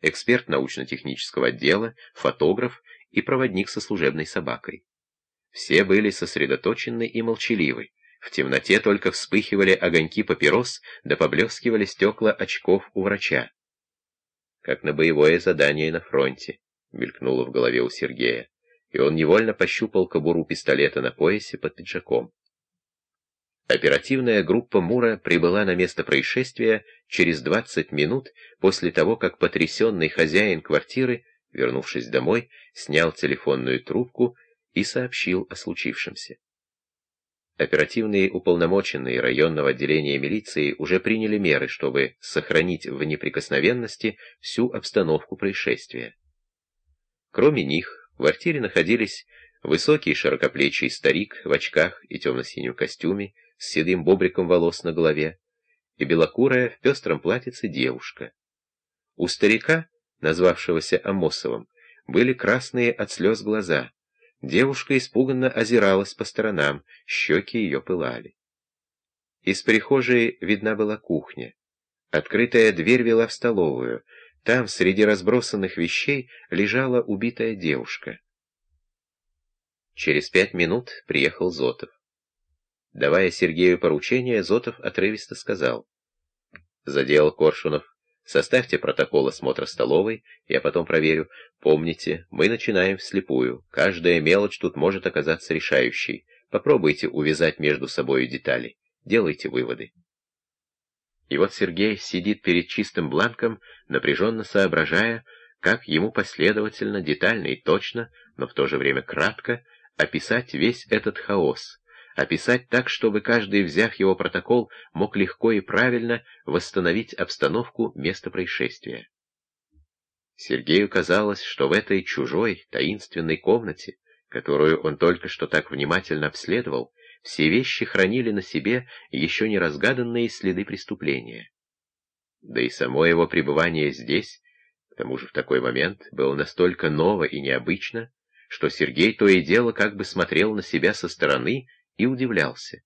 эксперт научно-технического отдела, фотограф и проводник со служебной собакой. Все были сосредоточены и молчаливы. В темноте только вспыхивали огоньки папирос, да поблескивали стекла очков у врача. Как на боевое задание на фронте, мелькнуло в голове у Сергея, и он невольно пощупал кобуру пистолета на поясе под пиджаком. Оперативная группа Мура прибыла на место происшествия через 20 минут после того, как потрясенный хозяин квартиры, вернувшись домой, снял телефонную трубку и сообщил о случившемся. Оперативные уполномоченные районного отделения милиции уже приняли меры, чтобы сохранить в неприкосновенности всю обстановку происшествия. Кроме них, в квартире находились высокий широкоплечий старик в очках и темно-синем костюме, с седым бобриком волос на голове, и белокурая в пестром платьице девушка. У старика, назвавшегося Амосовым, были красные от слез глаза. Девушка испуганно озиралась по сторонам, щеки ее пылали. Из прихожей видна была кухня. Открытая дверь вела в столовую. Там, среди разбросанных вещей, лежала убитая девушка. Через пять минут приехал Зотов. Давая Сергею поручение, Зотов отрывисто сказал. Задел Коршунов. Составьте протокол осмотра столовой, я потом проверю. Помните, мы начинаем вслепую. Каждая мелочь тут может оказаться решающей. Попробуйте увязать между собой детали. Делайте выводы. И вот Сергей сидит перед чистым бланком, напряженно соображая, как ему последовательно, детально и точно, но в то же время кратко, описать весь этот хаос, описать так, чтобы каждый, взяв его протокол, мог легко и правильно восстановить обстановку места происшествия. Сергею казалось, что в этой чужой, таинственной комнате, которую он только что так внимательно обследовал, все вещи хранили на себе еще не разгаданные следы преступления. Да и само его пребывание здесь, к тому же в такой момент, было настолько ново и необычно, что Сергей то и дело как бы смотрел на себя со стороны и удивлялся.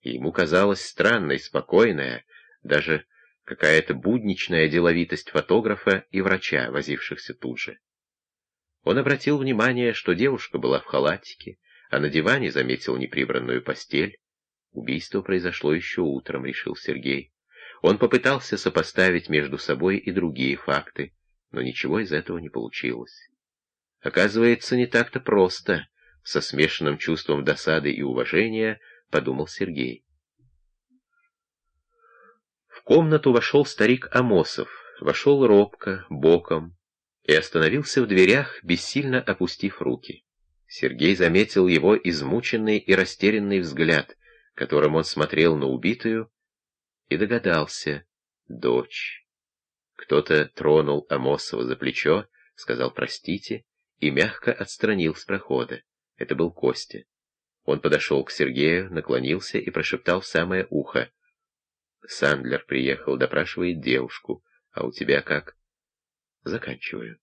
Ему казалась странной, спокойная, даже какая-то будничная деловитость фотографа и врача, возившихся тут же. Он обратил внимание, что девушка была в халатике, а на диване заметил неприбранную постель. Убийство произошло еще утром, решил Сергей. Он попытался сопоставить между собой и другие факты, но ничего из этого не получилось. Оказывается, не так-то просто со смешанным чувством досады и уважения, подумал Сергей. В комнату вошел старик Амосов, вошел робко, боком, и остановился в дверях, бессильно опустив руки. Сергей заметил его измученный и растерянный взгляд, которым он смотрел на убитую, и догадался — дочь. Кто-то тронул Амосова за плечо, сказал «простите» и мягко отстранил с прохода. Это был Костя. Он подошел к Сергею, наклонился и прошептал в самое ухо. «Сандлер приехал, допрашивает девушку. А у тебя как?» «Заканчиваю».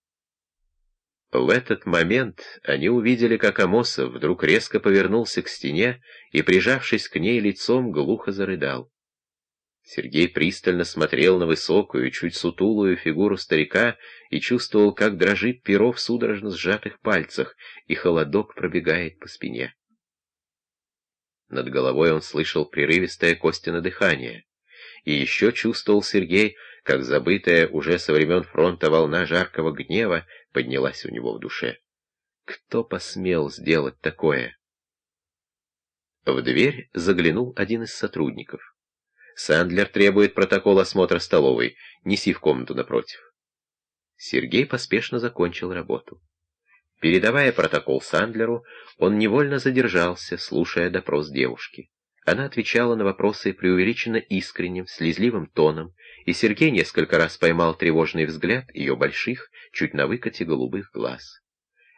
В этот момент они увидели, как Амосов вдруг резко повернулся к стене и, прижавшись к ней лицом, глухо зарыдал. Сергей пристально смотрел на высокую, чуть сутулую фигуру старика и чувствовал, как дрожит перо в судорожно сжатых пальцах, и холодок пробегает по спине. Над головой он слышал прерывистое Костина дыхание. И еще чувствовал Сергей, как забытая уже со времен фронта волна жаркого гнева поднялась у него в душе. Кто посмел сделать такое? В дверь заглянул один из сотрудников. Сандлер требует протокол осмотра столовой. Неси в комнату напротив. Сергей поспешно закончил работу. Передавая протокол Сандлеру, он невольно задержался, слушая допрос девушки. Она отвечала на вопросы преувеличенно искренним, слезливым тоном, и Сергей несколько раз поймал тревожный взгляд ее больших, чуть на выкате голубых глаз.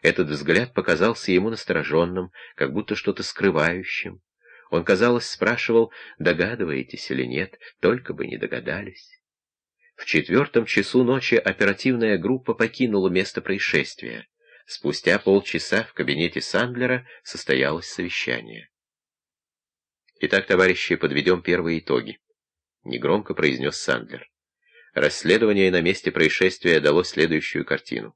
Этот взгляд показался ему настороженным, как будто что-то скрывающим, он, казалось, спрашивал, догадываетесь или нет, только бы не догадались. В четвертом часу ночи оперативная группа покинула место происшествия. Спустя полчаса в кабинете Сандлера состоялось совещание. «Итак, товарищи, подведем первые итоги», — негромко произнес Сандлер. Расследование на месте происшествия дало следующую картину.